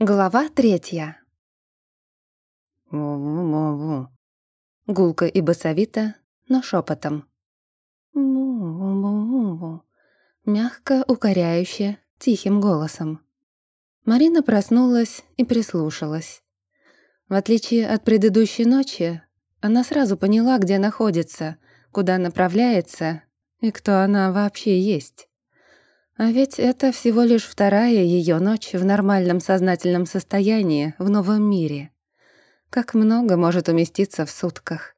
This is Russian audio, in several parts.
Глава третья. «Му-му-му-му», Гулко и басовито, но шепотом. «Му-му-му-му», мягко, укоряюще, тихим голосом. Марина проснулась и прислушалась. В отличие от предыдущей ночи, она сразу поняла, где находится, куда направляется и кто она вообще есть. А ведь это всего лишь вторая ее ночь в нормальном сознательном состоянии в новом мире. Как много может уместиться в сутках.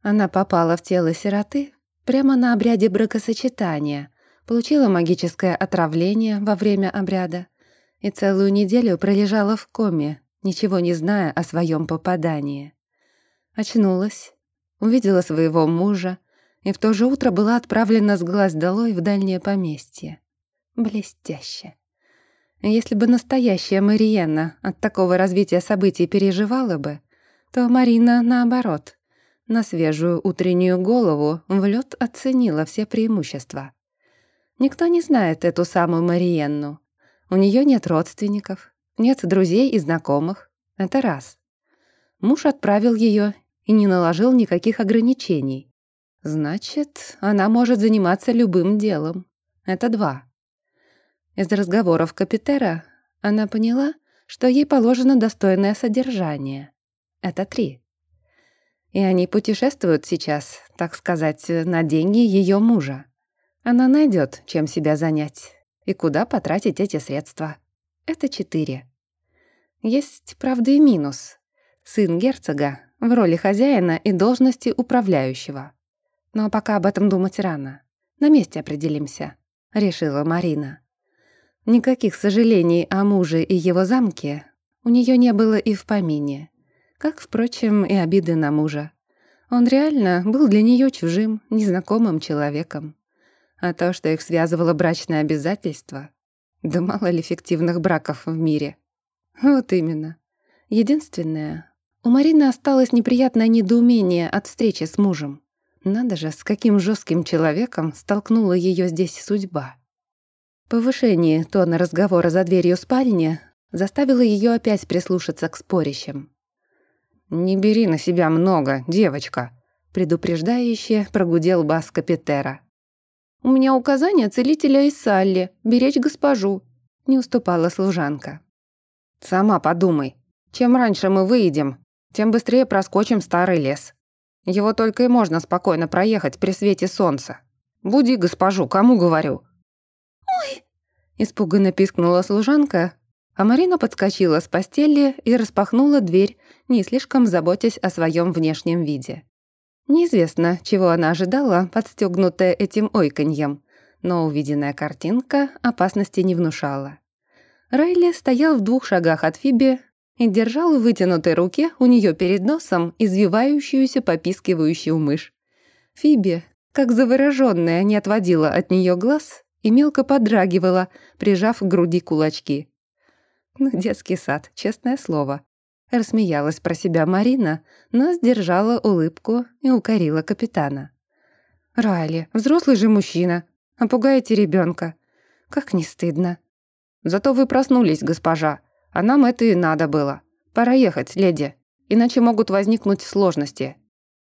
Она попала в тело сироты прямо на обряде бракосочетания, получила магическое отравление во время обряда и целую неделю пролежала в коме, ничего не зная о своем попадании. Очнулась, увидела своего мужа, и в то же утро была отправлена с глаз долой в дальнее поместье. Блестяще. Если бы настоящая Мариенна от такого развития событий переживала бы, то Марина, наоборот, на свежую утреннюю голову в лед оценила все преимущества. Никто не знает эту самую Мариенну. У нее нет родственников, нет друзей и знакомых. Это раз. Муж отправил ее и не наложил никаких ограничений. Значит, она может заниматься любым делом. Это два. Из разговоров Капитера она поняла, что ей положено достойное содержание. Это три. И они путешествуют сейчас, так сказать, на деньги ее мужа. Она найдет, чем себя занять и куда потратить эти средства. Это четыре. Есть, правда, и минус. Сын герцога в роли хозяина и должности управляющего. Но пока об этом думать рано. На месте определимся, решила Марина. Никаких сожалений о муже и его замке у нее не было и в помине. Как, впрочем, и обиды на мужа. Он реально был для нее чужим, незнакомым человеком. А то, что их связывало брачное обязательство, да мало ли фиктивных браков в мире. Вот именно. Единственное, у Марины осталось неприятное недоумение от встречи с мужем. Надо же, с каким жестким человеком столкнула ее здесь судьба. Повышение тона разговора за дверью спальни заставило ее опять прислушаться к спорящим. «Не бери на себя много, девочка», — предупреждающе прогудел бас Капитера. «У меня указание целителя из Салли — беречь госпожу», — не уступала служанка. «Сама подумай. Чем раньше мы выйдем, тем быстрее проскочим старый лес. Его только и можно спокойно проехать при свете солнца. Буди госпожу, кому говорю». Испуганно пискнула служанка, а Марина подскочила с постели и распахнула дверь, не слишком заботясь о своем внешнем виде. Неизвестно, чего она ожидала, подстегнутая этим ойканьем, но увиденная картинка опасности не внушала. Райли стоял в двух шагах от Фиби и держал в вытянутой руке у нее перед носом извивающуюся попискивающую мышь. Фиби, как завороженная, не отводила от нее глаз и мелко подрагивала, прижав к груди кулачки. Ну, детский сад, честное слово. Рассмеялась про себя Марина, но сдержала улыбку и укорила капитана. «Райли, взрослый же мужчина, а пугаете ребенка. Как не стыдно». «Зато вы проснулись, госпожа», а нам это и надо было. Пора ехать, леди, иначе могут возникнуть сложности».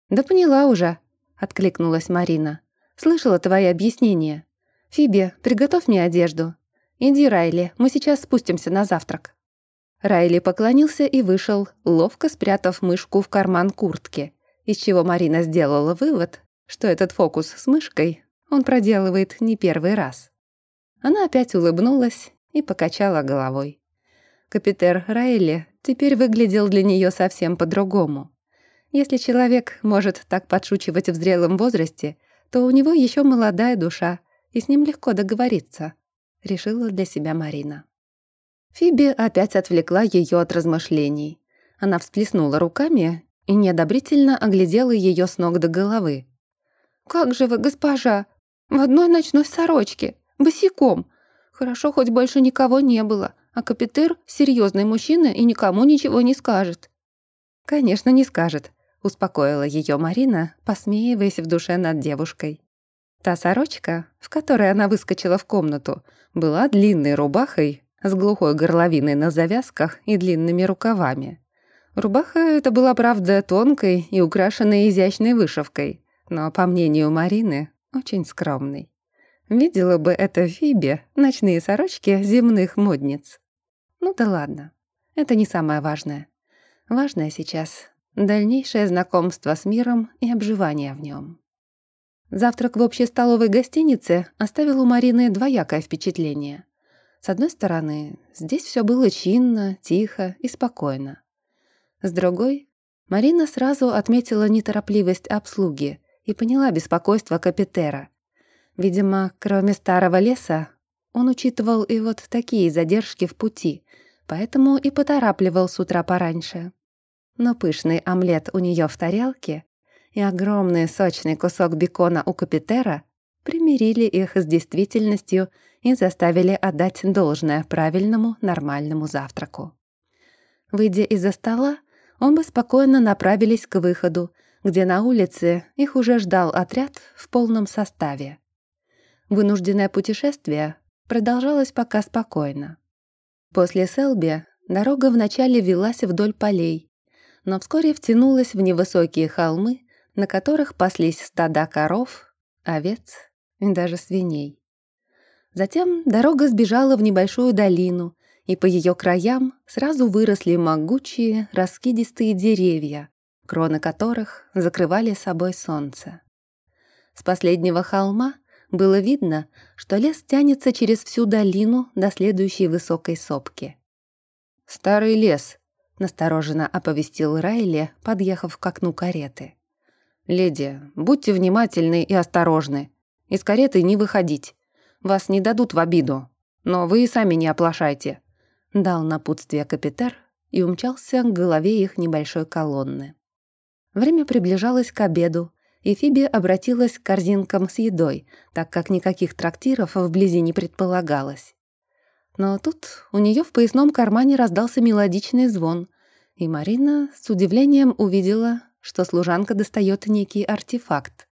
«Да поняла уже», — откликнулась Марина. «Слышала твои объяснения. Фиби, приготовь мне одежду. Иди, Райли, мы сейчас спустимся на завтрак». Райли поклонился и вышел, ловко спрятав мышку в карман куртки, из чего Марина сделала вывод, что этот фокус с мышкой он проделывает не первый раз. Она опять улыбнулась и покачала головой. Капитер Райли теперь выглядел для нее совсем по-другому. Если человек может так подшучивать в зрелом возрасте, то у него еще молодая душа, и с ним легко договориться, решила для себя Марина. Фиби опять отвлекла ее от размышлений. Она всплеснула руками и неодобрительно оглядела ее с ног до головы. «Как же вы, госпожа! В одной ночной сорочке, босиком! Хорошо, хоть больше никого не было, а Капитер — серьезный мужчина и никому ничего не скажет». «Конечно, не скажет», — успокоила ее Марина, посмеиваясь в душе над девушкой. Та сорочка, в которой она выскочила в комнату, была длинной рубахой, с глухой горловиной на завязках и длинными рукавами. Рубаха эта была, правда, тонкой и украшенной изящной вышивкой, но, по мнению Марины, очень скромной. Видела бы это Фиби, ночные сорочки земных модниц. Ну да ладно, это не самое важное. Важное сейчас — дальнейшее знакомство с миром и обживание в нем. Завтрак в общей столовой гостинице оставил у Марины двоякое впечатление. С одной стороны, здесь все было чинно, тихо и спокойно. С другой, Марина сразу отметила неторопливость обслуги и поняла беспокойство Капитера. Видимо, кроме старого леса, он учитывал и вот такие задержки в пути, поэтому и поторапливал с утра пораньше. Но пышный омлет у нее в тарелке и огромный сочный кусок бекона у Капитера примирили их с действительностью и заставили отдать должное правильному нормальному завтраку. Выйдя из-за стола, оба спокойно направились к выходу, где на улице их уже ждал отряд в полном составе. Вынужденное путешествие продолжалось пока спокойно. После Селби дорога вначале велась вдоль полей, но вскоре втянулась в невысокие холмы, на которых паслись стада коров, овец и даже свиней. Затем дорога сбежала в небольшую долину, и по ее краям сразу выросли могучие, раскидистые деревья, кроны которых закрывали собой солнце. С последнего холма было видно, что лес тянется через всю долину до следующей высокой сопки. «Старый лес», — настороженно оповестил Райли, подъехав к окну кареты. «Леди, будьте внимательны и осторожны. Из кареты не выходить. Вас не дадут в обиду. Но вы и сами не оплошайте», — дал напутствие капитар и умчался к голове их небольшой колонны. Время приближалось к обеду, и Фиби обратилась к корзинкам с едой, так как никаких трактиров вблизи не предполагалось. Но тут у нее в поясном кармане раздался мелодичный звон, и Марина с удивлением увидела, что служанка достает некий артефакт.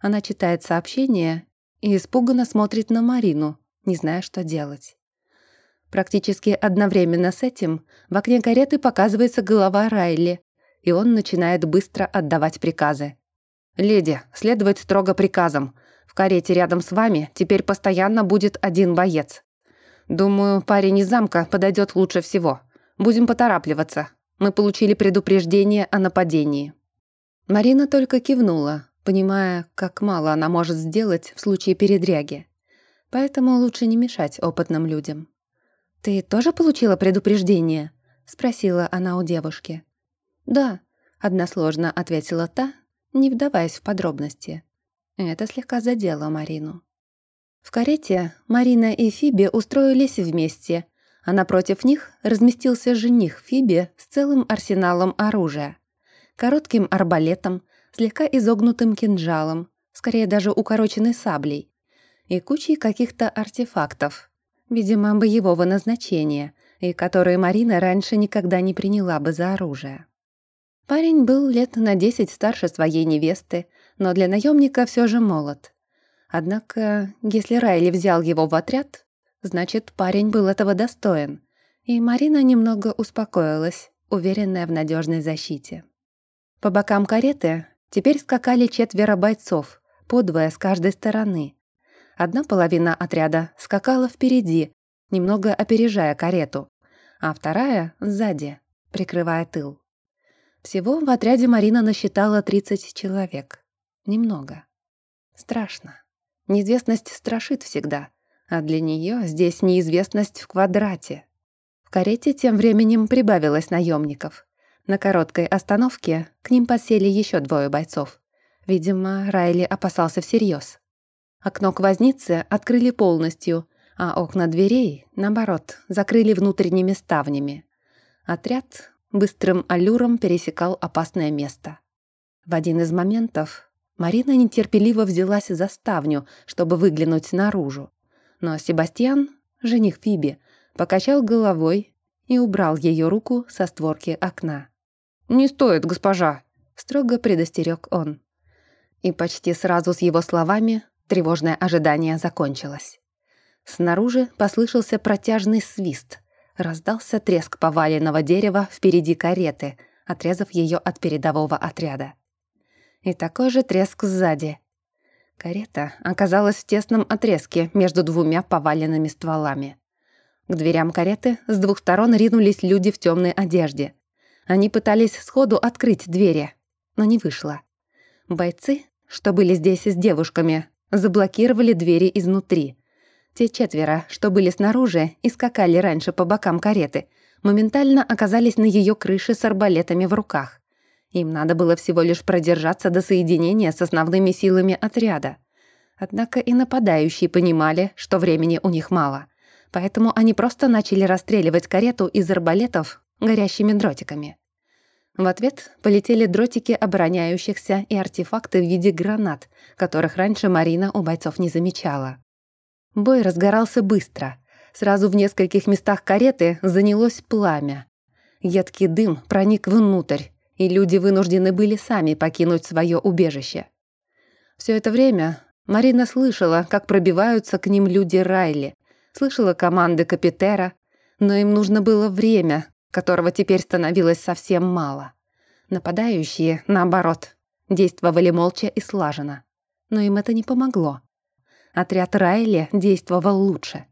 Она читает сообщение и испуганно смотрит на Марину, не зная, что делать. Практически одновременно с этим в окне кареты показывается голова Райли, и он начинает быстро отдавать приказы. «Леди, следовать строго приказам. В карете рядом с вами теперь постоянно будет один боец. Думаю, парень из замка подойдет лучше всего. Будем поторапливаться. Мы получили предупреждение о нападении». Марина только кивнула, понимая, как мало она может сделать в случае передряги. Поэтому лучше не мешать опытным людям. «Ты тоже получила предупреждение?» — спросила она у девушки. «Да», — односложно ответила та, не вдаваясь в подробности. Это слегка задело Марину. В карете Марина и Фиби устроились вместе, а напротив них разместился жених Фиби с целым арсеналом оружия коротким арбалетом, слегка изогнутым кинжалом, скорее даже укороченной саблей, и кучей каких-то артефактов, видимо, боевого назначения, и которые Марина раньше никогда не приняла бы за оружие. Парень был лет на десять старше своей невесты, но для наемника все же молод. Однако, если Райли взял его в отряд, значит, парень был этого достоин, и Марина немного успокоилась, уверенная в надежной защите. По бокам кареты теперь скакали четверо бойцов, по двое с каждой стороны. Одна половина отряда скакала впереди, немного опережая карету, а вторая — сзади, прикрывая тыл. Всего в отряде Марина насчитала 30 человек. Немного. Страшно. Неизвестность страшит всегда, а для нее здесь неизвестность в квадрате. В карете тем временем прибавилось наемников. На короткой остановке к ним посели еще двое бойцов. Видимо, Райли опасался всерьез. Окно к вознице открыли полностью, а окна дверей, наоборот, закрыли внутренними ставнями. Отряд быстрым аллюром пересекал опасное место. В один из моментов Марина нетерпеливо взялась за ставню, чтобы выглянуть наружу. Но Себастьян, жених Фиби, покачал головой и убрал ее руку со створки окна. «Не стоит, госпожа», — строго предостерег он. И почти сразу с его словами тревожное ожидание закончилось. Снаружи послышался протяжный свист. Раздался треск поваленного дерева впереди кареты, отрезав ее от передового отряда. И такой же треск сзади. Карета оказалась в тесном отрезке между двумя поваленными стволами. К дверям кареты с двух сторон ринулись люди в темной одежде. Они пытались сходу открыть двери, но не вышло. Бойцы, что были здесь с девушками, заблокировали двери изнутри. Те четверо, что были снаружи и скакали раньше по бокам кареты, моментально оказались на ее крыше с арбалетами в руках. Им надо было всего лишь продержаться до соединения с основными силами отряда. Однако и нападающие понимали, что времени у них мало. Поэтому они просто начали расстреливать карету из арбалетов горящими дротиками. В ответ полетели дротики обороняющихся и артефакты в виде гранат, которых раньше Марина у бойцов не замечала. Бой разгорался быстро. Сразу в нескольких местах кареты занялось пламя. Едкий дым проник внутрь, и люди вынуждены были сами покинуть свое убежище. Все это время Марина слышала, как пробиваются к ним люди Райли, слышала команды Капитера, но им нужно было время, которого теперь становилось совсем мало. Нападающие, наоборот, действовали молча и слаженно. Но им это не помогло. Отряд Райли действовал лучше.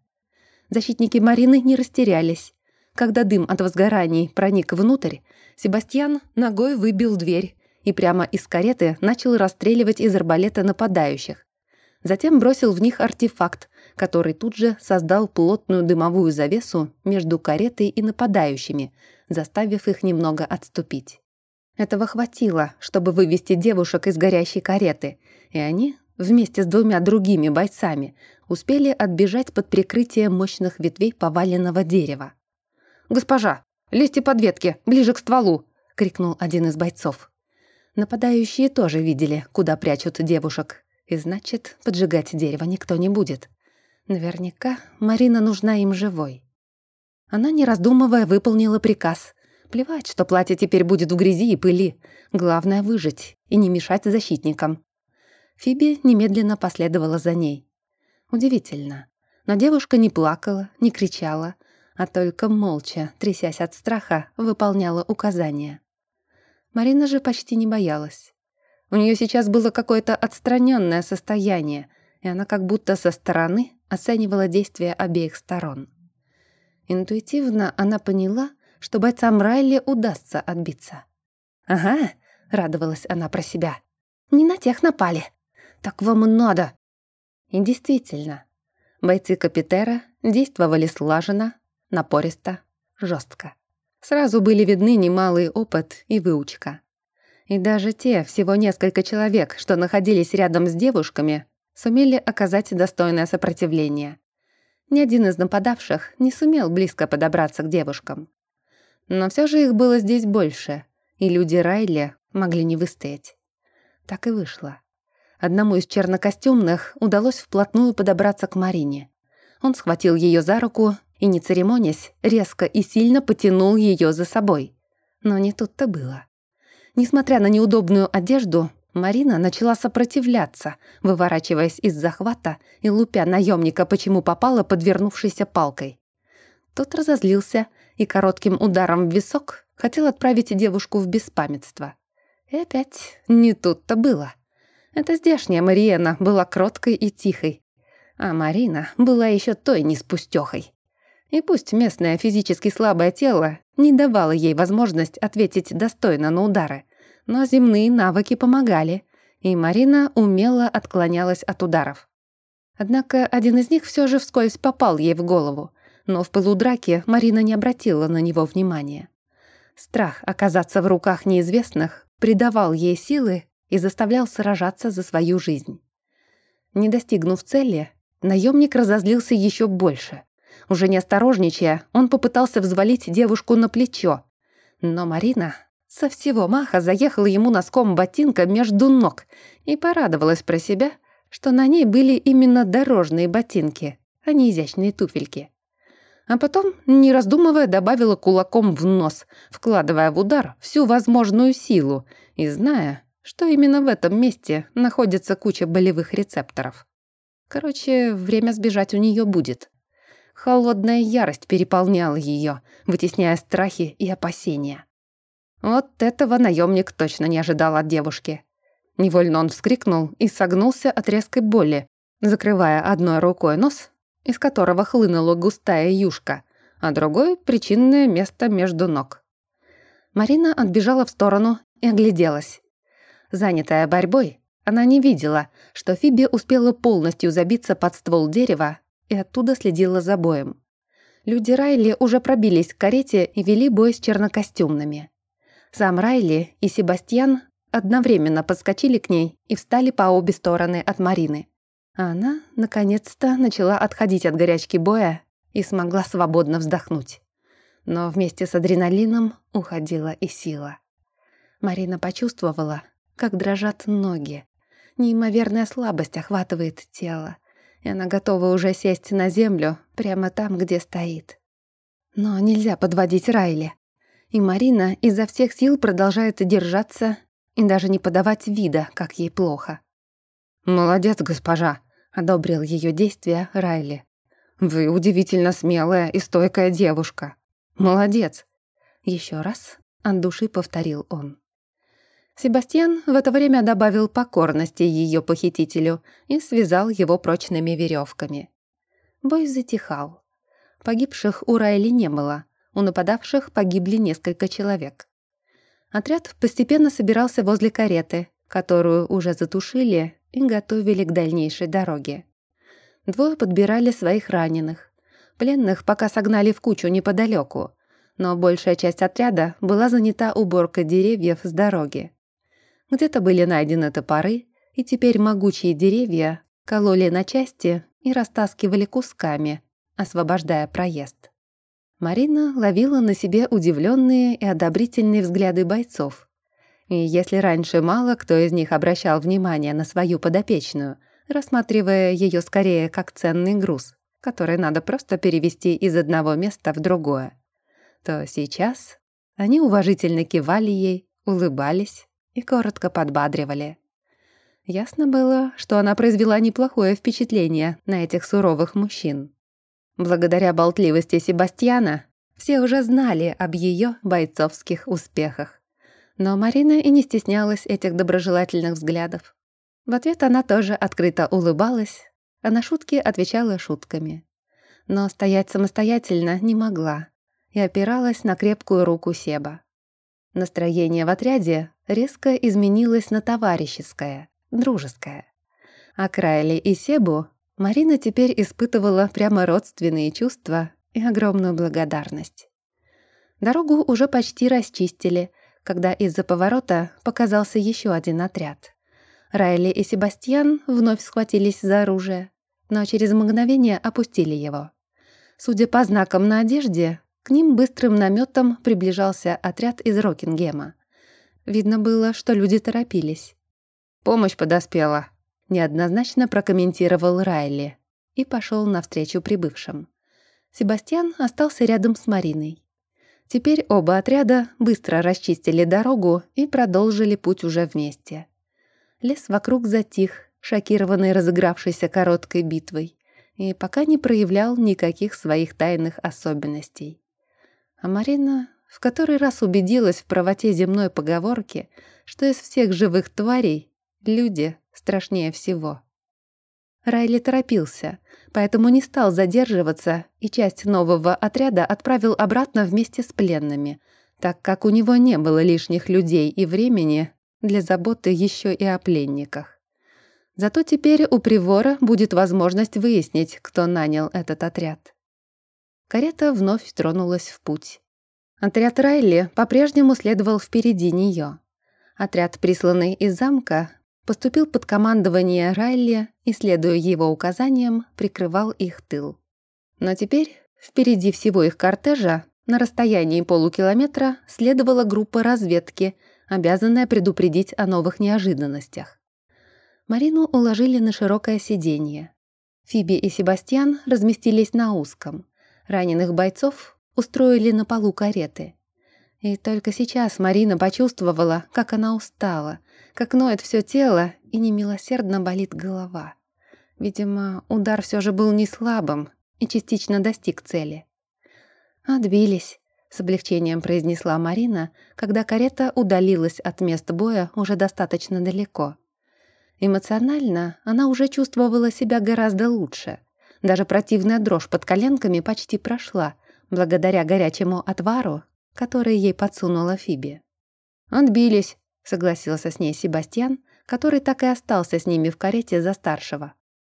Защитники Марины не растерялись. Когда дым от возгораний проник внутрь, Себастьян ногой выбил дверь и прямо из кареты начал расстреливать из арбалета нападающих. Затем бросил в них артефакт, который тут же создал плотную дымовую завесу между каретой и нападающими, заставив их немного отступить. Этого хватило, чтобы вывести девушек из горящей кареты, и они, вместе с двумя другими бойцами, успели отбежать под прикрытие мощных ветвей поваленного дерева. «Госпожа, лезьте под ветки, ближе к стволу!» — крикнул один из бойцов. Нападающие тоже видели, куда прячут девушек, и значит, поджигать дерево никто не будет. Наверняка Марина нужна им живой. Она, не раздумывая, выполнила приказ. Плевать, что платье теперь будет в грязи и пыли. Главное — выжить и не мешать защитникам. Фиби немедленно последовала за ней. Удивительно. Но девушка не плакала, не кричала, а только молча, трясясь от страха, выполняла указания. Марина же почти не боялась. У нее сейчас было какое-то отстраненное состояние, и она как будто со стороны оценивала действия обеих сторон. Интуитивно она поняла, что бойцам Райли удастся отбиться. «Ага», — радовалась она про себя, — «не на тех напали. Так вам и надо». И действительно, бойцы Капитера действовали слаженно, напористо, жестко. Сразу были видны немалый опыт и выучка. И даже те, всего несколько человек, что находились рядом с девушками, сумели оказать достойное сопротивление. Ни один из нападавших не сумел близко подобраться к девушкам. Но все же их было здесь больше, и люди Райли могли не выстоять. Так и вышло. Одному из чернокостюмных удалось вплотную подобраться к Марине. Он схватил ее за руку и, не церемонясь, резко и сильно потянул ее за собой. Но не тут-то было. Несмотря на неудобную одежду, Марина начала сопротивляться, выворачиваясь из захвата и лупя наемника, почему попала подвернувшейся палкой. Тот разозлился и коротким ударом в висок хотел отправить девушку в беспамятство. И опять не тут-то было. Эта здешняя Мариена была кроткой и тихой, а Марина была еще той неспустехой. И пусть местное физически слабое тело не давало ей возможность ответить достойно на удары, но земные навыки помогали, и Марина умело отклонялась от ударов. Однако один из них все же вскользь попал ей в голову, но в пылу драки Марина не обратила на него внимания. Страх оказаться в руках неизвестных придавал ей силы и заставлял сражаться за свою жизнь. Не достигнув цели, наемник разозлился еще больше. Уже не осторожничая, он попытался взвалить девушку на плечо, но Марина со всего маха заехала ему носком ботинка между ног и порадовалась про себя, что на ней были именно дорожные ботинки, а не изящные туфельки. А потом, не раздумывая, добавила кулаком в нос, вкладывая в удар всю возможную силу и зная, что именно в этом месте находится куча болевых рецепторов. Короче, время сбежать у нее будет. Холодная ярость переполняла ее, вытесняя страхи и опасения. Вот этого наемник точно не ожидал от девушки. Невольно он вскрикнул и согнулся от резкой боли, закрывая одной рукой нос, из которого хлынула густая юшка, а другой — причинное место между ног. Марина отбежала в сторону и огляделась. Занятая борьбой, она не видела, что Фиби успела полностью забиться под ствол дерева и оттуда следила за боем. Люди Райли уже пробились к карете и вели бой с чернокостюмными. Сам Райли и Себастьян одновременно подскочили к ней и встали по обе стороны от Марины. А она, наконец-то, начала отходить от горячки боя и смогла свободно вздохнуть. Но вместе с адреналином уходила и сила. Марина почувствовала, как дрожат ноги. Неимоверная слабость охватывает тело, и она готова уже сесть на землю прямо там, где стоит. Но нельзя подводить Райли. И Марина изо всех сил продолжает держаться и даже не подавать вида, как ей плохо. «Молодец, госпожа», — одобрил ее действия Райли. «Вы удивительно смелая и стойкая девушка. Молодец!» Еще раз от души повторил он. Себастьян в это время добавил покорности ее похитителю и связал его прочными веревками. Бой затихал. Погибших у Райли не было, у нападавших погибли несколько человек. Отряд постепенно собирался возле кареты, которую уже затушили и готовили к дальнейшей дороге. Двое подбирали своих раненых. Пленных пока согнали в кучу неподалеку, но большая часть отряда была занята уборкой деревьев с дороги. Где-то были найдены топоры, и теперь могучие деревья кололи на части и растаскивали кусками, освобождая проезд. Марина ловила на себе удивленные и одобрительные взгляды бойцов. И если раньше мало кто из них обращал внимание на свою подопечную, рассматривая ее скорее как ценный груз, который надо просто перевести из одного места в другое, то сейчас они уважительно кивали ей, улыбались и коротко подбадривали. Ясно было, что она произвела неплохое впечатление на этих суровых мужчин. Благодаря болтливости Себастьяна все уже знали об ее бойцовских успехах. Но Марина и не стеснялась этих доброжелательных взглядов. В ответ она тоже открыто улыбалась, а на шутки отвечала шутками. Но стоять самостоятельно не могла и опиралась на крепкую руку Себа. Настроение в отряде резко изменилось на товарищеское, дружеское. А Крайли и Себу Марина теперь испытывала прямо родственные чувства и огромную благодарность. Дорогу уже почти расчистили, когда из-за поворота показался еще один отряд. Райли и Себастьян вновь схватились за оружие, но через мгновение опустили его. Судя по знакам на одежде, к ним быстрым наметом приближался отряд из Рокингема. Видно было, что люди торопились. «Помощь подоспела», — неоднозначно прокомментировал Райли и пошел навстречу прибывшим. Себастьян остался рядом с Мариной. Теперь оба отряда быстро расчистили дорогу и продолжили путь уже вместе. Лес вокруг затих, шокированный разыгравшейся короткой битвой, и пока не проявлял никаких своих тайных особенностей. А Марина в который раз убедилась в правоте земной поговорки, что из всех живых тварей люди страшнее всего. Райли торопился, поэтому не стал задерживаться и часть нового отряда отправил обратно вместе с пленными, так как у него не было лишних людей и времени для заботы еще и о пленниках. Зато теперь у Привора будет возможность выяснить, кто нанял этот отряд. Карета вновь тронулась в путь. Отряд Райли по-прежнему следовал впереди нее. Отряд, присланный из замка, поступил под командование Райли и, следуя его указаниям, прикрывал их тыл. Но теперь впереди всего их кортежа на расстоянии полукилометра следовала группа разведки, обязанная предупредить о новых неожиданностях. Марину уложили на широкое сиденье. Фиби и Себастьян разместились на узком. Раненых бойцов устроили на полу кареты. И только сейчас Марина почувствовала, как она устала, как ноет все тело и немилосердно болит голова. Видимо, удар все же был не слабым и частично достиг цели. «Отбились», — с облегчением произнесла Марина, когда карета удалилась от места боя уже достаточно далеко. Эмоционально она уже чувствовала себя гораздо лучше. Даже противная дрожь под коленками почти прошла, благодаря горячему отвару, который ей подсунула Фиби. «Отбились», — согласился с ней Себастьян, который так и остался с ними в карете за старшего.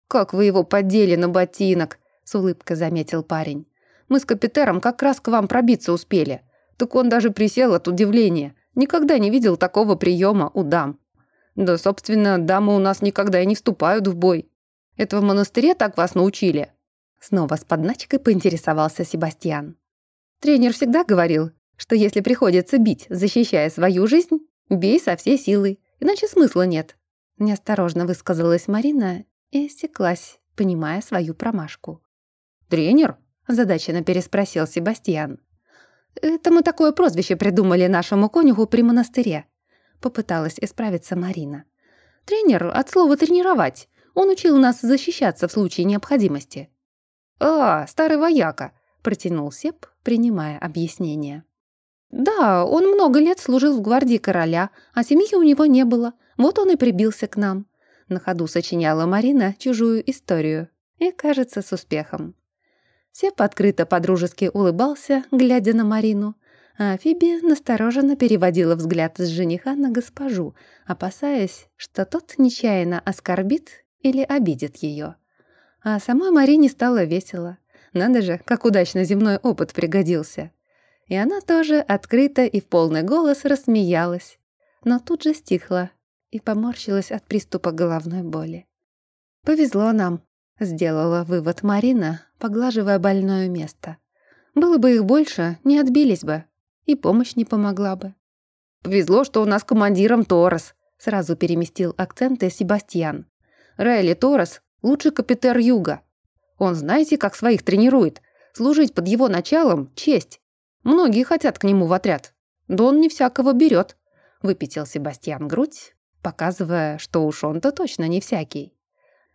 «Как вы его поддели на ботинок!» — с улыбкой заметил парень. «Мы с капитером как раз к вам пробиться успели. Так он даже присел от удивления. Никогда не видел такого приема у дам. Да, собственно, дамы у нас никогда и не вступают в бой. Это в монастыре так вас научили?» Снова с подначкой поинтересовался Себастьян. Тренер всегда говорил, что если приходится бить, защищая свою жизнь, бей со всей силой, иначе смысла нет. Неосторожно высказалась Марина и осеклась, понимая свою промашку. «Тренер?» – задаченно переспросил Себастьян. «Это мы такое прозвище придумали нашему конюху при монастыре», – попыталась исправиться Марина. «Тренер от слова «тренировать». Он учил нас защищаться в случае необходимости». «А, старый вояка», – протянул Сеп, принимая объяснение. «Да, он много лет служил в гвардии короля, а семьи у него не было. Вот он и прибился к нам. На ходу сочиняла Марина чужую историю. И, кажется, с успехом. Сеп открыто подружески улыбался, глядя на Марину, а Фиби настороженно переводила взгляд с жениха на госпожу, опасаясь, что тот нечаянно оскорбит или обидит ее. А самой Марине стало весело. Надо же, как удачно земной опыт пригодился. И она тоже открыто и в полный голос рассмеялась, но тут же стихла, и поморщилась от приступа головной боли. «Повезло нам», — сделала вывод Марина, поглаживая больное место. «Было бы их больше, не отбились бы, и помощь не помогла бы». «Повезло, что у нас командиром Торос», — сразу переместил акценты Себастьян. «Райли Торос — лучший капитер Юга. Он знаете, как своих тренирует. Служить под его началом — честь. Многие хотят к нему в отряд. Да он не всякого берет», — выпятил Себастьян грудь, показывая, что уж он-то точно не всякий.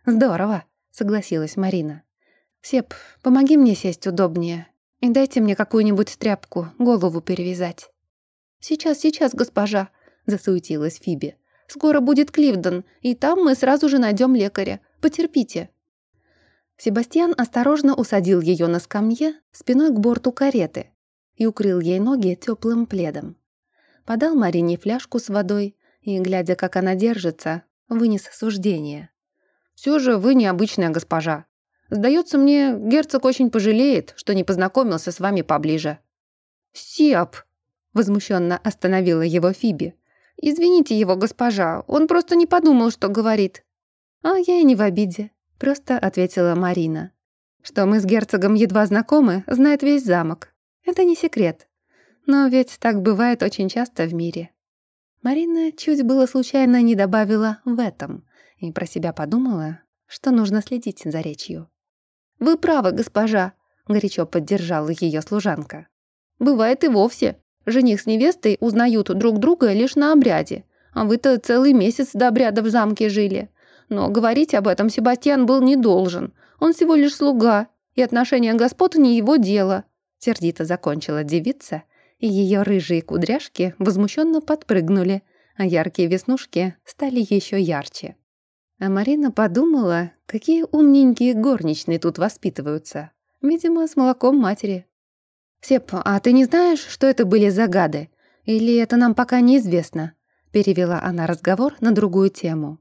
«Здорово», — согласилась Марина. «Сеп, помоги мне сесть удобнее и дайте мне какую-нибудь тряпку, голову перевязать». «Сейчас, сейчас, госпожа», — засуетилась Фиби. «Скоро будет Кливден, и там мы сразу же найдем лекаря. Потерпите». Себастьян осторожно усадил ее на скамье спиной к борту кареты и укрыл ей ноги теплым пледом. Подал Марине фляжку с водой и, глядя, как она держится, вынес суждение. «Все же вы необычная госпожа. Сдается мне, герцог очень пожалеет, что не познакомился с вами поближе». «Сиап!» — возмущенно остановила его Фиби. «Извините его, госпожа, он просто не подумал, что говорит». «А я и не в обиде», — просто ответила Марина. «Что мы с герцогом едва знакомы, знает весь замок. Это не секрет. Но ведь так бывает очень часто в мире. Марина чуть было случайно не добавила «в этом» и про себя подумала, что нужно следить за речью. «Вы правы, госпожа», — горячо поддержала ее служанка. «Бывает и вовсе. Жених с невестой узнают друг друга лишь на обряде, а вы-то целый месяц до обряда в замке жили. Но говорить об этом Себастьян был не должен. Он всего лишь слуга, и отношения господ не его дело», — сердито закончила девица и ее рыжие кудряшки возмущенно подпрыгнули, а яркие веснушки стали еще ярче. А Марина подумала, какие умненькие горничные тут воспитываются. Видимо, с молоком матери. «Сеп, а ты не знаешь, что это были загады? Или это нам пока неизвестно?» Перевела она разговор на другую тему.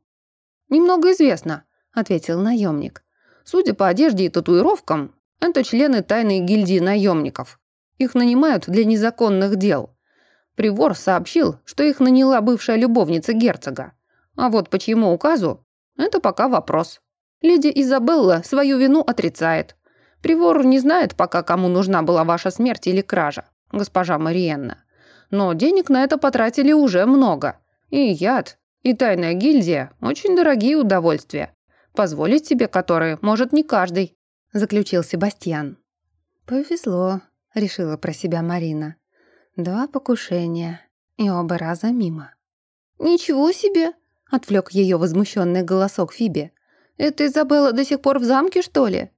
«Немного известно», — ответил наемник. «Судя по одежде и татуировкам, это члены тайной гильдии наемников. Их нанимают для незаконных дел. Привор сообщил, что их наняла бывшая любовница герцога. А вот по чьему указу – это пока вопрос. Леди Изабелла свою вину отрицает. Привор не знает пока, кому нужна была ваша смерть или кража, госпожа Мариенна. Но денег на это потратили уже много. И яд, и тайная гильдия – очень дорогие удовольствия. Позволить себе которые может не каждый, заключил Себастьян. Повезло, — решила про себя Марина. «Два покушения, и оба раза мимо». «Ничего себе!» — отвлек ее возмущенный голосок Фиби. Это Изабелла до сих пор в замке, что ли?»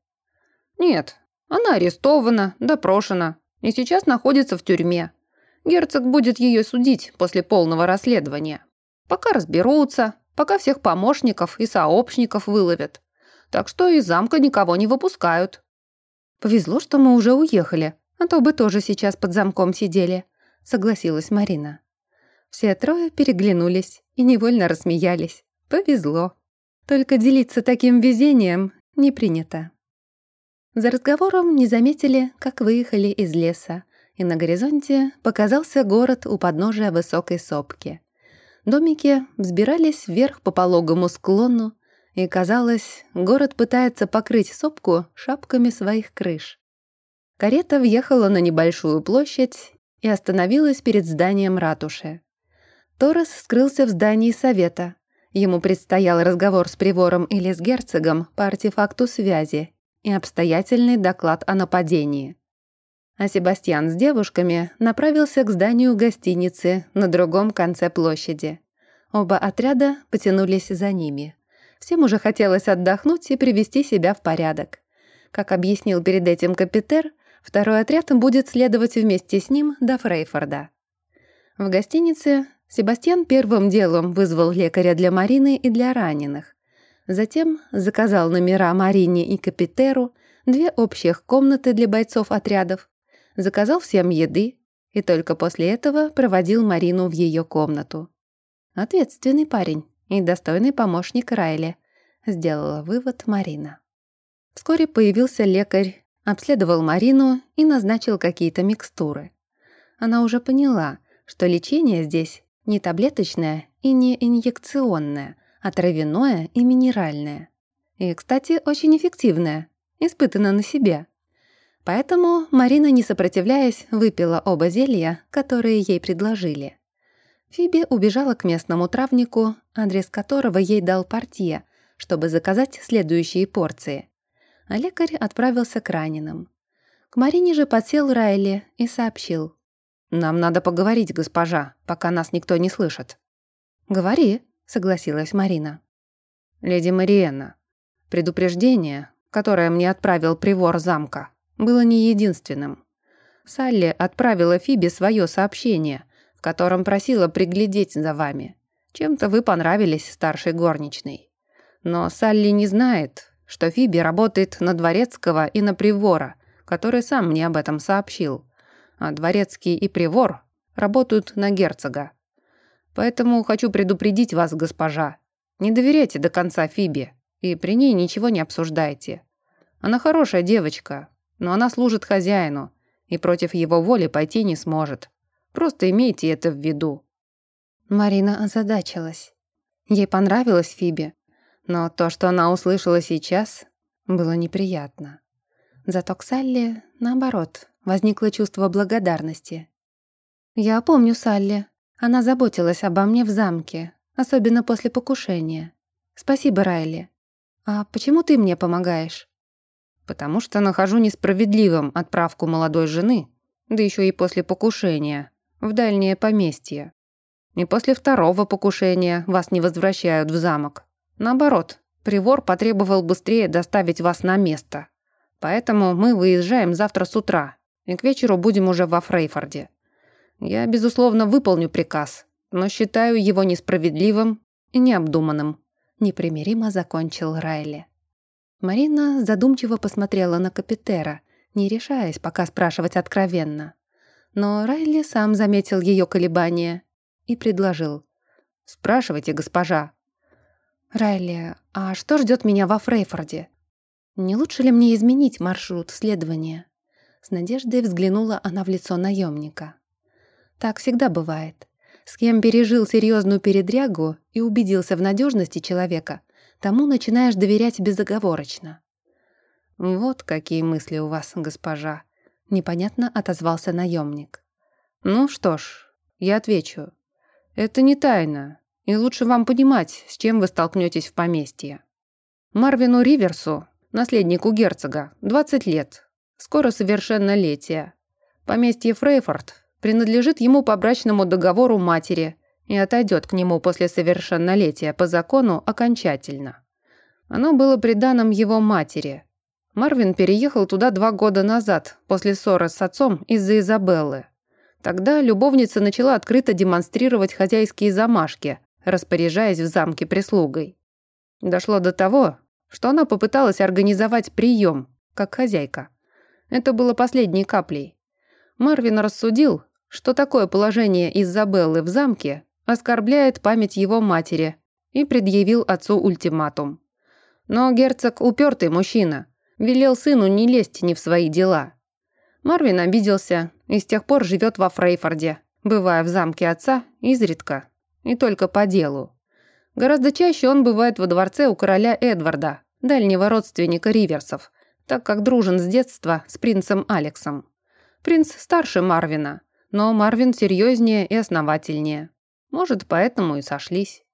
«Нет, она арестована, допрошена и сейчас находится в тюрьме. Герцог будет ее судить после полного расследования. Пока разберутся, пока всех помощников и сообщников выловят. Так что из замка никого не выпускают». «Повезло, что мы уже уехали, а то бы тоже сейчас под замком сидели», — согласилась Марина. Все трое переглянулись и невольно рассмеялись. Повезло. Только делиться таким везением не принято. За разговором не заметили, как выехали из леса, и на горизонте показался город у подножия высокой сопки. Домики взбирались вверх по пологому склону, и, казалось, город пытается покрыть сопку шапками своих крыш. Карета въехала на небольшую площадь и остановилась перед зданием ратуши. Торрес скрылся в здании совета. Ему предстоял разговор с привором или с герцогом по артефакту связи и обстоятельный доклад о нападении. А Себастьян с девушками направился к зданию гостиницы на другом конце площади. Оба отряда потянулись за ними. Всем уже хотелось отдохнуть и привести себя в порядок. Как объяснил перед этим капитер, второй отряд будет следовать вместе с ним до Фрейфорда. В гостинице Себастьян первым делом вызвал лекаря для Марины и для раненых. Затем заказал номера Марине и Капитеру, две общих комнаты для бойцов отрядов, заказал всем еды и только после этого проводил Марину в ее комнату. Ответственный парень и достойный помощник Райли, сделала вывод Марина. Вскоре появился лекарь, обследовал Марину и назначил какие-то микстуры. Она уже поняла, что лечение здесь не таблеточное и не инъекционное, а травяное и минеральное. И, кстати, очень эффективное, испытано на себе. Поэтому Марина, не сопротивляясь, выпила оба зелья, которые ей предложили. Фиби убежала к местному травнику, адрес которого ей дал портье, чтобы заказать следующие порции. А лекарь отправился к раненым. К Марине же подсел Райли и сообщил. «Нам надо поговорить, госпожа, пока нас никто не слышит». «Говори», — согласилась Марина. «Леди Мариенна, предупреждение, которое мне отправил привор замка, было не единственным. Салли отправила Фиби свое сообщение, в котором просила приглядеть за вами. Чем-то вы понравились старшей горничной. Но Салли не знает, что Фиби работает на Дворецкого и на Привора, который сам мне об этом сообщил а дворецкий и привор работают на герцога. Поэтому хочу предупредить вас, госпожа, не доверяйте до конца Фибе и при ней ничего не обсуждайте. Она хорошая девочка, но она служит хозяину и против его воли пойти не сможет. Просто имейте это в виду». Марина озадачилась. Ей понравилась Фибе, но то, что она услышала сейчас, было неприятно. Зато к Салли, наоборот, возникло чувство благодарности. «Я помню Салли. Она заботилась обо мне в замке, особенно после покушения. Спасибо, Райли. А почему ты мне помогаешь?» «Потому что нахожу несправедливым отправку молодой жены, да еще и после покушения, в дальнее поместье. И после второго покушения вас не возвращают в замок. Наоборот, Привор потребовал быстрее доставить вас на место. Поэтому мы выезжаем завтра с утра, и к вечеру будем уже во Фрейфорде. Я, безусловно, выполню приказ, но считаю его несправедливым и необдуманным», — непримиримо закончил Райли. Марина задумчиво посмотрела на Капитера, не решаясь пока спрашивать откровенно. Но Райли сам заметил ее колебания и предложил. «Спрашивайте, госпожа». «Райли, а что ждет меня во Фрейфорде? Не лучше ли мне изменить маршрут следования?» С надеждой взглянула она в лицо наемника. Так всегда бывает. С кем пережил серьезную передрягу и убедился в надежности человека, тому начинаешь доверять безоговорочно. «Вот какие мысли у вас, госпожа», — непонятно отозвался наемник. «Ну что ж, я отвечу. Это не тайна, и лучше вам понимать, с чем вы столкнетесь в поместье. Марвину Риверсу, наследнику герцога, 20 лет, Скоро совершеннолетие. Поместье Фрейфорд принадлежит ему по брачному договору матери и отойдет к нему после совершеннолетия по закону окончательно. Оно было приданым его матери. Марвин переехал туда два года назад, после ссоры с отцом из-за Изабеллы. Тогда любовница начала открыто демонстрировать хозяйские замашки, распоряжаясь в замке прислугой. Дошло до того, что она попыталась организовать прием, как хозяйка. Это было последней каплей. Марвин рассудил, что такое положение Изабеллы в замке оскорбляет память его матери и предъявил отцу ультиматум. Но герцог упертый мужчина, велел сыну не лезть ни в свои дела. Марвин обиделся и с тех пор живет во Фрейфорде, бывая в замке отца изредка и только по делу. Гораздо чаще он бывает во дворце у короля Эдварда, дальнего родственника Риверсов, так как дружен с детства с принцем Алексом. Принц старше Марвина, но Марвин серьезнее и основательнее. Может, поэтому и сошлись.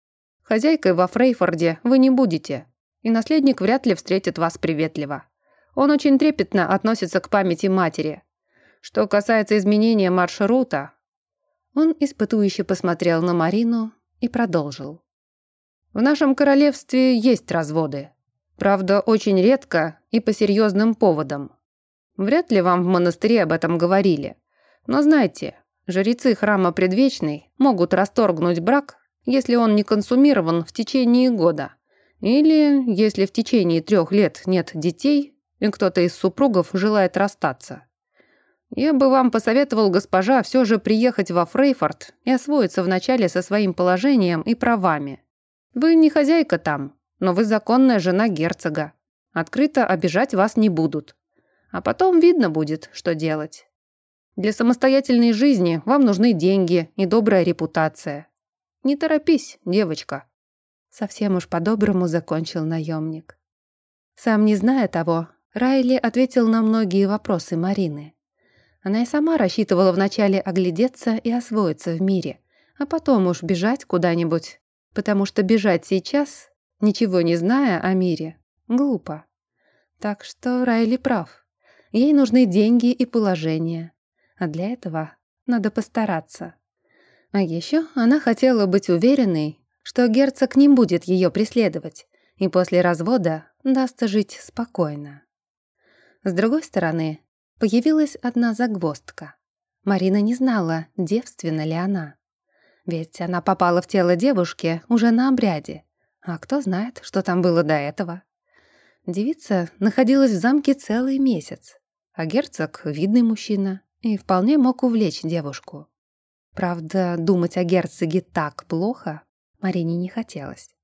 Хозяйкой во Фрейфорде вы не будете, и наследник вряд ли встретит вас приветливо. Он очень трепетно относится к памяти матери. Что касается изменения маршрута, он испытующе посмотрел на Марину и продолжил. В нашем королевстве есть разводы. Правда, очень редко и по серьезным поводам. Вряд ли вам в монастыре об этом говорили. Но знайте, жрецы храма Предвечной могут расторгнуть брак, если он не консумирован в течение года. Или если в течение трех лет нет детей, и кто-то из супругов желает расстаться. Я бы вам посоветовал, госпожа, все же приехать во Фрейфорд и освоиться вначале со своим положением и правами. Вы не хозяйка там, но вы законная жена герцога. Открыто обижать вас не будут. А потом видно будет, что делать. Для самостоятельной жизни вам нужны деньги и добрая репутация. Не торопись, девочка. Совсем уж по-доброму закончил наемник. Сам не зная того, Райли ответил на многие вопросы Марины. Она и сама рассчитывала вначале оглядеться и освоиться в мире, а потом уж бежать куда-нибудь, потому что бежать сейчас, ничего не зная о мире, глупо. Так что Райли прав. Ей нужны деньги и положение, а для этого надо постараться. А еще она хотела быть уверенной, что герцог не будет ее преследовать, и после развода даст жить спокойно. С другой стороны, появилась одна загвоздка. Марина не знала, девственна ли она. Ведь она попала в тело девушки уже на обряде. А кто знает, что там было до этого. Девица находилась в замке целый месяц, а герцог — видный мужчина и вполне мог увлечь девушку. Правда, думать о герцоге так плохо Марине не хотелось.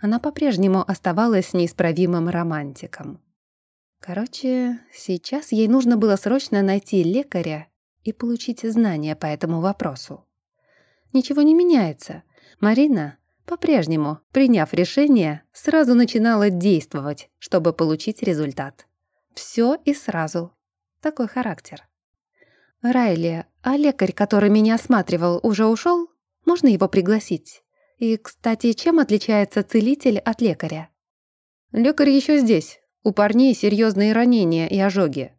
Она по-прежнему оставалась неисправимым романтиком. Короче, сейчас ей нужно было срочно найти лекаря и получить знания по этому вопросу. Ничего не меняется. Марина, по-прежнему, приняв решение, сразу начинала действовать, чтобы получить результат. Все и сразу. Такой характер. «Райли, а лекарь, который меня осматривал, уже ушел? Можно его пригласить? И, кстати, чем отличается целитель от лекаря?» «Лекарь еще здесь. У парней серьезные ранения и ожоги.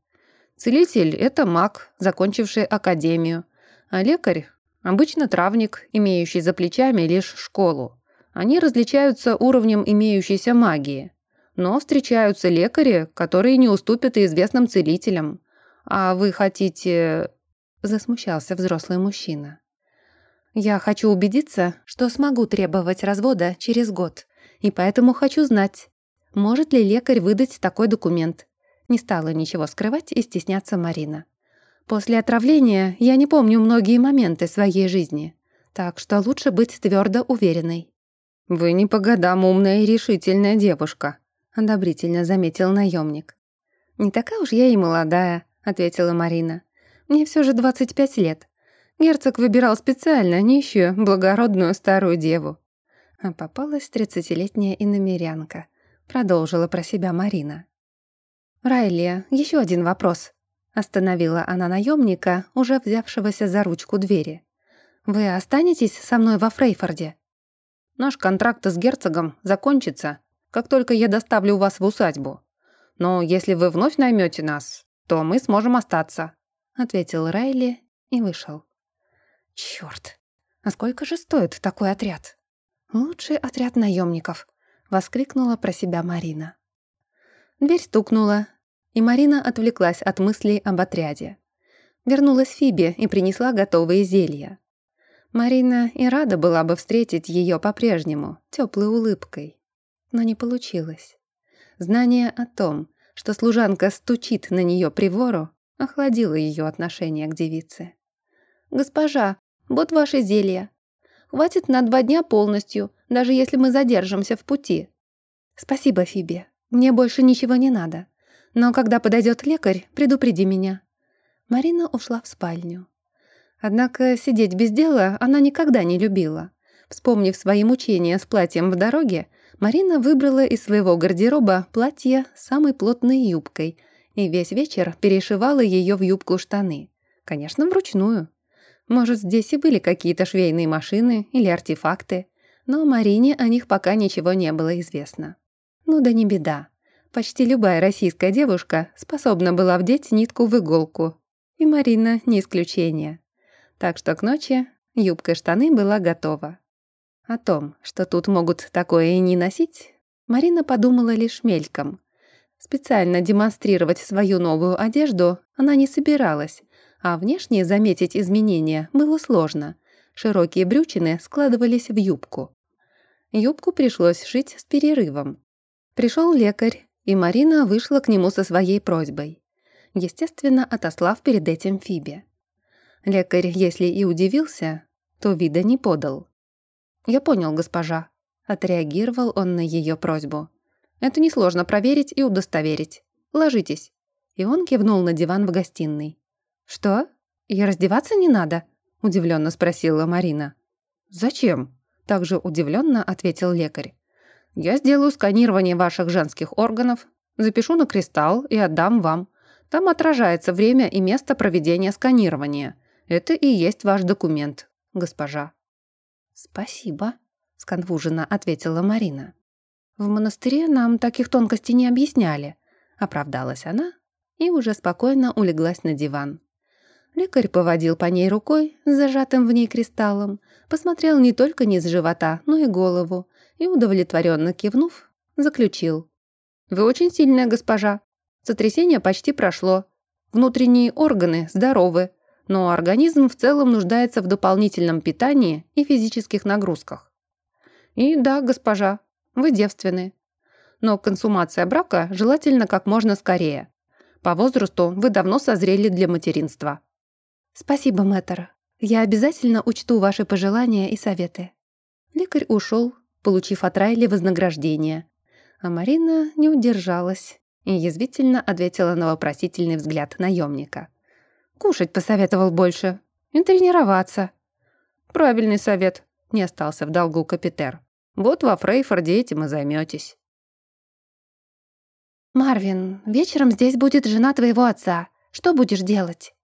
Целитель – это маг, закончивший академию, а лекарь – обычно травник, имеющий за плечами лишь школу. Они различаются уровнем имеющейся магии. Но встречаются лекари, которые не уступят и известным целителям. А вы хотите... Засмущался взрослый мужчина. Я хочу убедиться, что смогу требовать развода через год, и поэтому хочу знать, может ли лекарь выдать такой документ? Не стала ничего скрывать и стесняться Марина. После отравления я не помню многие моменты своей жизни, так что лучше быть твердо уверенной. «Вы не по годам умная и решительная девушка», — одобрительно заметил наемник. «Не такая уж я и молодая», — ответила Марина. «Мне все же 25 лет. Герцог выбирал специально нищую, благородную старую деву». А попалась тридцатилетняя иномерянка — Продолжила про себя Марина. «Райли, еще один вопрос», — остановила она наемника, уже взявшегося за ручку двери. «Вы останетесь со мной во Фрейфорде?» «Наш контракт с герцогом закончится, как только я доставлю вас в усадьбу. Но если вы вновь наймете нас, то мы сможем остаться», — ответил Райли и вышел. «Чёрт, а сколько же стоит такой отряд?» «Лучший отряд наемников», — воскликнула про себя Марина. Дверь стукнула, и Марина отвлеклась от мыслей об отряде. Вернулась Фиби и принесла готовые зелья. Марина и рада была бы встретить ее по-прежнему, теплой улыбкой. Но не получилось. Знание о том, что служанка стучит на нее при вору, охладило ее отношение к девице. «Госпожа, вот ваши зелья. Хватит на два дня полностью, даже если мы задержимся в пути». «Спасибо, Фиби. Мне больше ничего не надо. Но когда подойдет лекарь, предупреди меня». Марина ушла в спальню. Однако сидеть без дела она никогда не любила. Вспомнив свои мучения с платьем в дороге, Марина выбрала из своего гардероба платье с самой плотной юбкой и весь вечер перешивала ее в юбку-штаны. Конечно, вручную. Может, здесь и были какие-то швейные машины или артефакты, но Марине о них пока ничего не было известно. Ну да не беда. Почти любая российская девушка способна была вдеть нитку в иголку. И Марина не исключение. Так что к ночи юбка и штаны была готова. О том, что тут могут такое и не носить, Марина подумала лишь мельком. Специально демонстрировать свою новую одежду она не собиралась, а внешне заметить изменения было сложно. Широкие брючины складывались в юбку. Юбку пришлось шить с перерывом. Пришел лекарь, и Марина вышла к нему со своей просьбой. Естественно, отослав перед этим Фибе. Лекарь, если и удивился, то вида не подал. «Я понял, госпожа», — отреагировал он на ее просьбу. «Это несложно проверить и удостоверить. Ложитесь». И он кивнул на диван в гостиной. «Что? И раздеваться не надо?» — удивленно спросила Марина. «Зачем?» — также удивленно ответил лекарь. «Я сделаю сканирование ваших женских органов, запишу на кристалл и отдам вам. Там отражается время и место проведения сканирования. Это и есть ваш документ, госпожа». «Спасибо», — сконфуженно ответила Марина. «В монастыре нам таких тонкостей не объясняли», — оправдалась она и уже спокойно улеглась на диван. Лекарь поводил по ней рукой, зажатым в ней кристаллом, посмотрел не только низ живота, но и голову, и, удовлетворенно кивнув, заключил. «Вы очень сильная госпожа. Сотрясение почти прошло. Внутренние органы здоровы но организм в целом нуждается в дополнительном питании и физических нагрузках. И да, госпожа, вы девственны. Но консумация брака желательно как можно скорее. По возрасту вы давно созрели для материнства. Спасибо, мэтр. Я обязательно учту ваши пожелания и советы. Лекарь ушел, получив от Райли вознаграждение. А Марина не удержалась и язвительно ответила на вопросительный взгляд наемника. Кушать посоветовал больше. И тренироваться. Правильный совет. Не остался в долгу Капитер. Вот во Фрейфорде этим и займетесь. «Марвин, вечером здесь будет жена твоего отца. Что будешь делать?»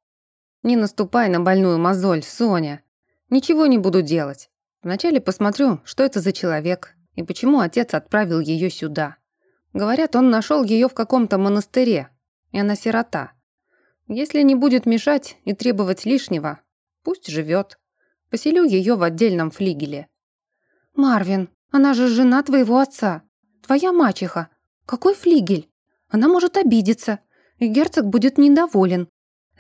«Не наступай на больную мозоль, Соня. Ничего не буду делать. Вначале посмотрю, что это за человек и почему отец отправил ее сюда. Говорят, он нашел ее в каком-то монастыре, и она сирота. Если не будет мешать и требовать лишнего, пусть живет. Поселю ее в отдельном флигеле. «Марвин, она же жена твоего отца. Твоя мачеха. Какой флигель? Она может обидеться, и герцог будет недоволен»,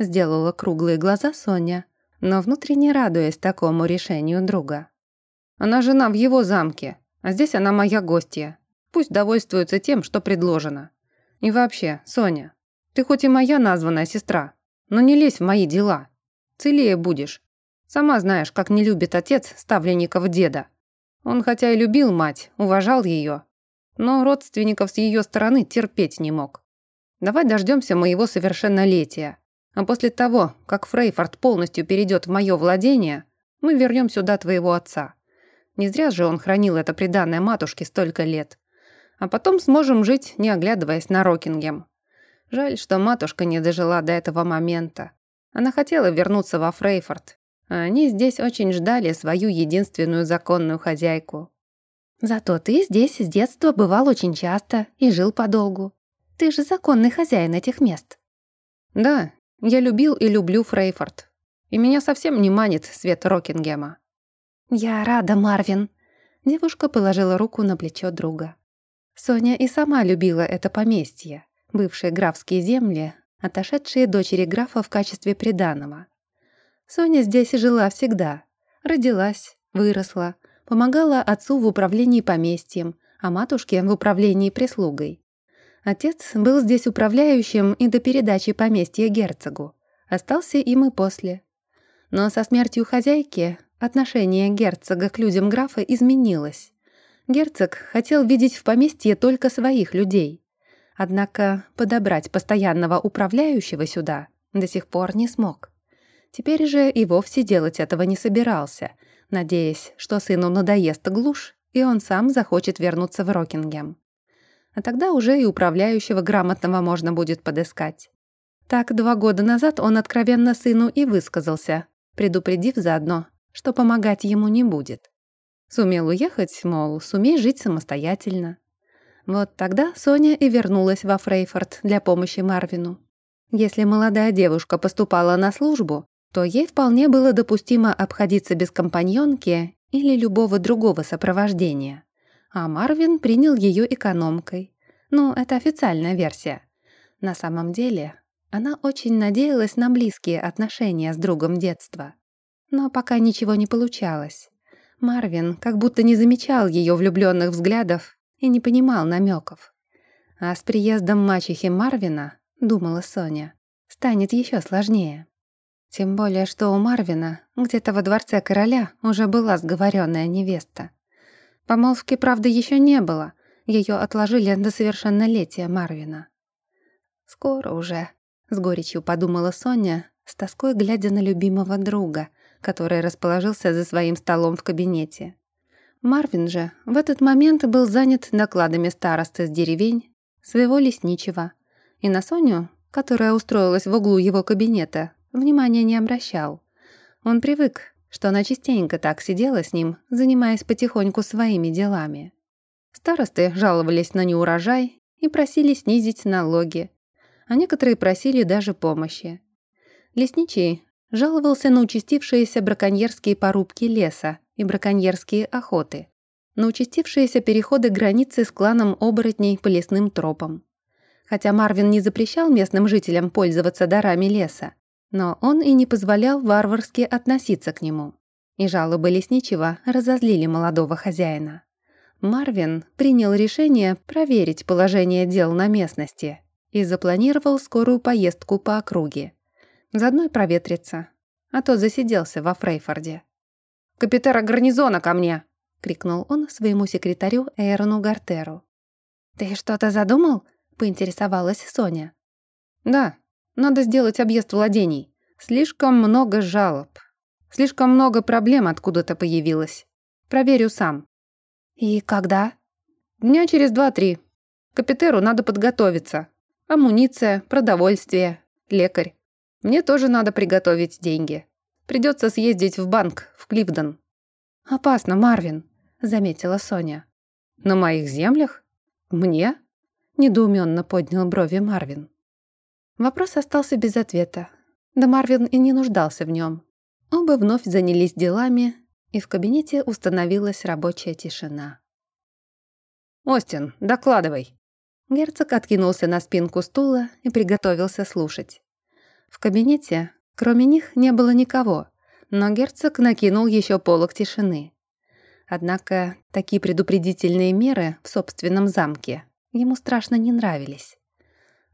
сделала круглые глаза Соня, но внутренне радуясь такому решению друга. «Она жена в его замке, а здесь она моя гостья. Пусть довольствуется тем, что предложено. И вообще, Соня, ты хоть и моя названная сестра, но не лезь в мои дела. Целее будешь. Сама знаешь, как не любит отец ставленников деда. Он хотя и любил мать, уважал ее, но родственников с ее стороны терпеть не мог. Давай дождемся моего совершеннолетия. А после того, как Фрейфорд полностью перейдет в мое владение, мы вернем сюда твоего отца. Не зря же он хранил это преданное матушке столько лет. А потом сможем жить, не оглядываясь на Рокингем. Жаль, что матушка не дожила до этого момента. Она хотела вернуться во Фрейфорд, а они здесь очень ждали свою единственную законную хозяйку. «Зато ты здесь с детства бывал очень часто и жил подолгу. Ты же законный хозяин этих мест». «Да, я любил и люблю Фрейфорд. И меня совсем не манит свет Рокингема». «Я рада, Марвин». Девушка положила руку на плечо друга. Соня и сама любила это поместье, бывшие графские земли, отошедшие дочери графа в качестве приданого. Соня здесь жила всегда. Родилась, выросла, помогала отцу в управлении поместьем, а матушке в управлении прислугой. Отец был здесь управляющим и до передачи поместья герцогу. Остался им и после. Но со смертью хозяйки отношение герцога к людям графа изменилось. Герцог хотел видеть в поместье только своих людей. Однако подобрать постоянного управляющего сюда до сих пор не смог. Теперь же и вовсе делать этого не собирался, надеясь, что сыну надоест глушь, и он сам захочет вернуться в Рокингем. А тогда уже и управляющего грамотного можно будет подыскать. Так два года назад он откровенно сыну и высказался, предупредив заодно, что помогать ему не будет. Сумел уехать, мол, сумей жить самостоятельно. Вот тогда Соня и вернулась во Фрейфорд для помощи Марвину. Если молодая девушка поступала на службу, то ей вполне было допустимо обходиться без компаньонки или любого другого сопровождения. А Марвин принял ее экономкой. Ну, это официальная версия. На самом деле, она очень надеялась на близкие отношения с другом детства. Но пока ничего не получалось. Марвин как будто не замечал ее влюбленных взглядов и не понимал намеков. А с приездом мачехи Марвина, думала Соня, станет еще сложнее. Тем более, что у Марвина где-то во дворце короля уже была сговоренная невеста. Помолвки, правда, еще не было. Ее отложили до совершеннолетия Марвина. «Скоро уже», — с горечью подумала Соня, с тоской глядя на любимого друга — который расположился за своим столом в кабинете. Марвин же в этот момент был занят докладами старосты с деревень, своего лесничего, и на Соню, которая устроилась в углу его кабинета, внимания не обращал. Он привык, что она частенько так сидела с ним, занимаясь потихоньку своими делами. Старосты жаловались на неурожай и просили снизить налоги, а некоторые просили даже помощи. Лесничий жаловался на участившиеся браконьерские порубки леса и браконьерские охоты, на участившиеся переходы границы с кланом оборотней по лесным тропам. Хотя Марвин не запрещал местным жителям пользоваться дарами леса, но он и не позволял варварски относиться к нему. И жалобы лесничего разозлили молодого хозяина. Марвин принял решение проверить положение дел на местности и запланировал скорую поездку по округе. Заодно и проветриться. А то засиделся во Фрейфорде. «Капитера гарнизона ко мне!» — крикнул он своему секретарю Эрону Гартеру. «Ты что-то задумал?» — поинтересовалась Соня. «Да, надо сделать объезд владений. Слишком много жалоб. Слишком много проблем откуда-то появилось. Проверю сам». «И когда?» «Дня через два-три. Капитеру надо подготовиться. Амуниция, продовольствие, лекарь. Мне тоже надо приготовить деньги. Придется съездить в банк, в Кливден». «Опасно, Марвин», — заметила Соня. «На моих землях? Мне?» — недоуменно поднял брови Марвин. Вопрос остался без ответа. Да Марвин и не нуждался в нем. Оба вновь занялись делами, и в кабинете установилась рабочая тишина. «Остин, докладывай!» Герцог откинулся на спинку стула и приготовился слушать. В кабинете, кроме них, не было никого, но герцог накинул еще полок тишины. Однако такие предупредительные меры в собственном замке ему страшно не нравились.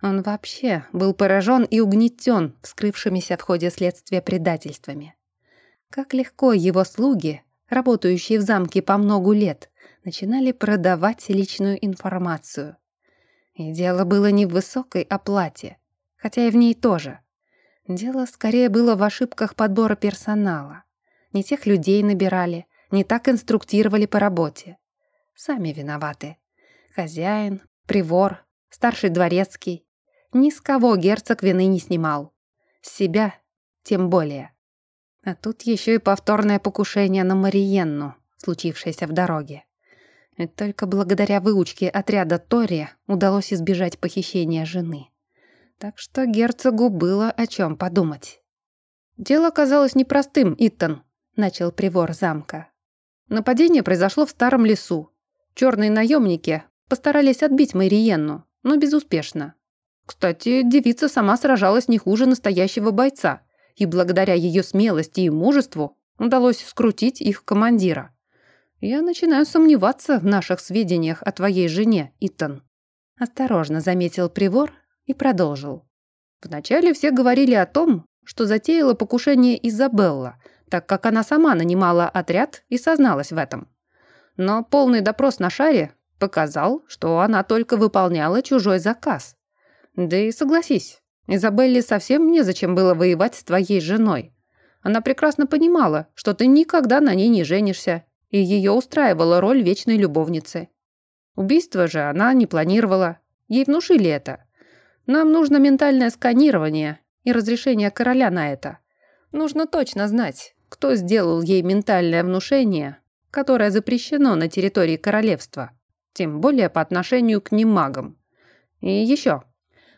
Он вообще был поражен и угнетен вскрывшимися в ходе следствия предательствами. Как легко его слуги, работающие в замке по многу лет, начинали продавать личную информацию. И дело было не в высокой оплате, хотя и в ней тоже. Дело скорее было в ошибках подбора персонала. Не тех людей набирали, не так инструктировали по работе. Сами виноваты. Хозяин, привор, старший дворецкий. Ни с кого герцог вины не снимал. С себя тем более. А тут еще и повторное покушение на Мариенну, случившееся в дороге. И только благодаря выучке отряда Тори удалось избежать похищения жены. Так что герцогу было о чем подумать. «Дело оказалось непростым, Иттон», — начал привор замка. «Нападение произошло в старом лесу. Черные наемники Постарались отбить Мариенну, но безуспешно. Кстати, девица сама сражалась не хуже настоящего бойца, и благодаря ее смелости и мужеству удалось скрутить их командира. Я начинаю сомневаться в наших сведениях о твоей жене, Итан. Осторожно заметил Привор и продолжил. Вначале все говорили о том, что затеяла покушение Изабелла, так как она сама нанимала отряд и созналась в этом. Но полный допрос на шаре показал, что она только выполняла чужой заказ. Да и согласись, Изабелле совсем незачем было воевать с твоей женой. Она прекрасно понимала, что ты никогда на ней не женишься, и ее устраивала роль вечной любовницы. Убийство же она не планировала. Ей внушили это. Нам нужно ментальное сканирование и разрешение короля на это. Нужно точно знать, кто сделал ей ментальное внушение, которое запрещено на территории королевства, тем более по отношению к немагам. И еще.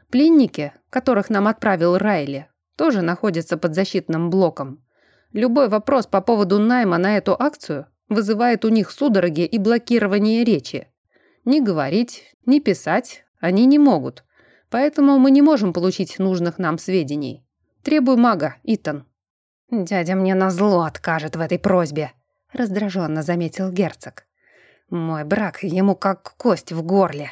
Пленники, которых нам отправил Райли, тоже находятся под защитным блоком. Любой вопрос по поводу найма на эту акцию вызывает у них судороги и блокирование речи. Ни говорить, ни писать они не могут, поэтому мы не можем получить нужных нам сведений. Требую мага, Итан». «Дядя мне назло откажет в этой просьбе», — раздраженно заметил герцог. «Мой брак ему как кость в горле.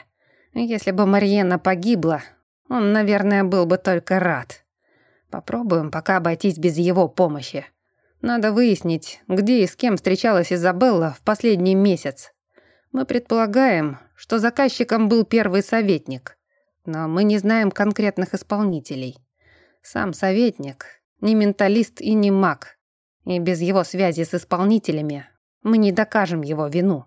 Если бы Мариена погибла, он, наверное, был бы только рад. Попробуем пока обойтись без его помощи. Надо выяснить, где и с кем встречалась Изабелла в последний месяц. Мы предполагаем, что заказчиком был первый советник, но мы не знаем конкретных исполнителей. Сам советник не менталист и не маг, и без его связи с исполнителями мы не докажем его вину.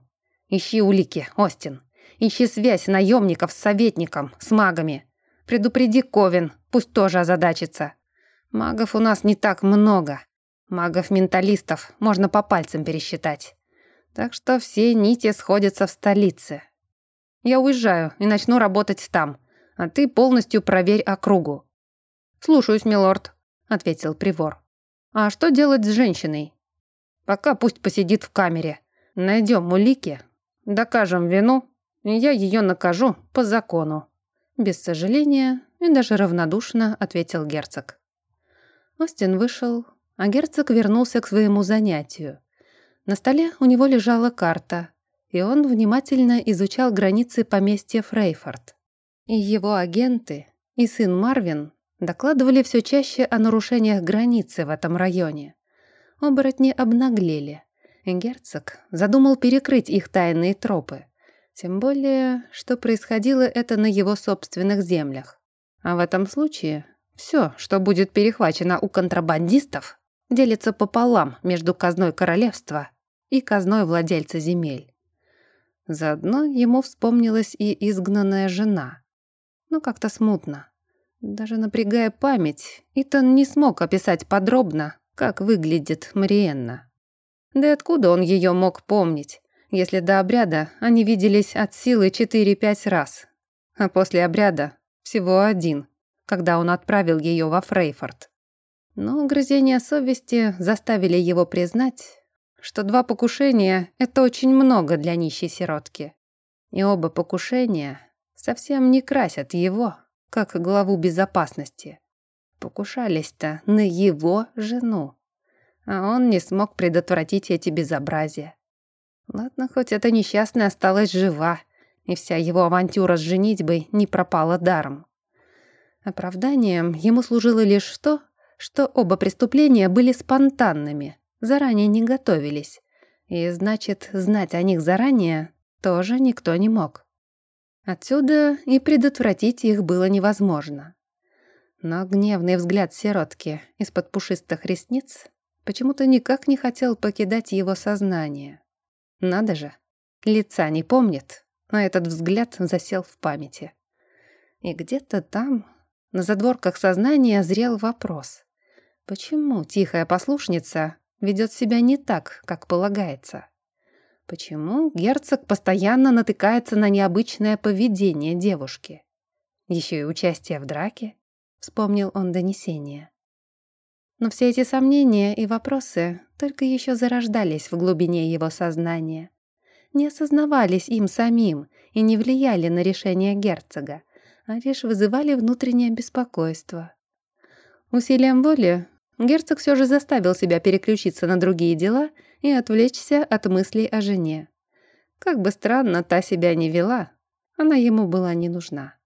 Ищи улики, Остин. Ищи связь наемников с советником, с магами. Предупреди Ковен, пусть тоже озадачится. Магов у нас не так много. Магов-менталистов можно по пальцам пересчитать. Так что все нити сходятся в столице. Я уезжаю и начну работать там, а ты полностью проверь округу. «Слушаюсь, милорд», — ответил Привор. «А что делать с женщиной?» «Пока пусть посидит в камере. Найдем улики, докажем вину, и я ее накажу по закону». Без сожаления и даже равнодушно ответил герцог. Остин вышел, а герцог вернулся к своему занятию. На столе у него лежала карта, и он внимательно изучал границы поместья Фрейфорд. И его агенты, и сын Марвин докладывали все чаще о нарушениях границы в этом районе. Оборотни обнаглели, и герцог задумал перекрыть их тайные тропы. Тем более, что происходило это на его собственных землях. А в этом случае все, что будет перехвачено у контрабандистов, делится пополам между казной королевства и казной владельца земель. Заодно ему вспомнилась и изгнанная жена. Но как-то смутно. Даже напрягая память, Итан не смог описать подробно, как выглядит Мариенна. Да и откуда он ее мог помнить? Если до обряда они виделись от силы 4-5 раз, а после обряда всего один, когда он отправил ее во Фрейфорд. Но угрызения совести заставили его признать, что два покушения — это очень много для нищей сиротки. И оба покушения совсем не красят его, как главу безопасности. Покушались-то на его жену, а он не смог предотвратить эти безобразия. Ладно, хоть эта несчастная осталась жива, и вся его авантюра с женитьбой не пропала даром. Оправданием ему служило лишь то, что оба преступления были спонтанными, заранее не готовились, и, значит, знать о них заранее тоже никто не мог. Отсюда и предотвратить их было невозможно. Но гневный взгляд сиротки из-под пушистых ресниц почему-то никак не хотел покидать его сознание. Надо же, лица не помнит, а этот взгляд засел в памяти. И где-то там, на задворках сознания, зрел вопрос. Почему тихая послушница ведет себя не так, как полагается? Почему герцог постоянно натыкается на необычное поведение девушки? Еще и участие в драке? Вспомнил он донесение. Но все эти сомнения и вопросы только еще зарождались в глубине его сознания. Не осознавались им самим и не влияли на решение герцога, а лишь вызывали внутреннее беспокойство. Усилием воли герцог все же заставил себя переключиться на другие дела и отвлечься от мыслей о жене. Как бы странно та себя не вела, она ему была не нужна.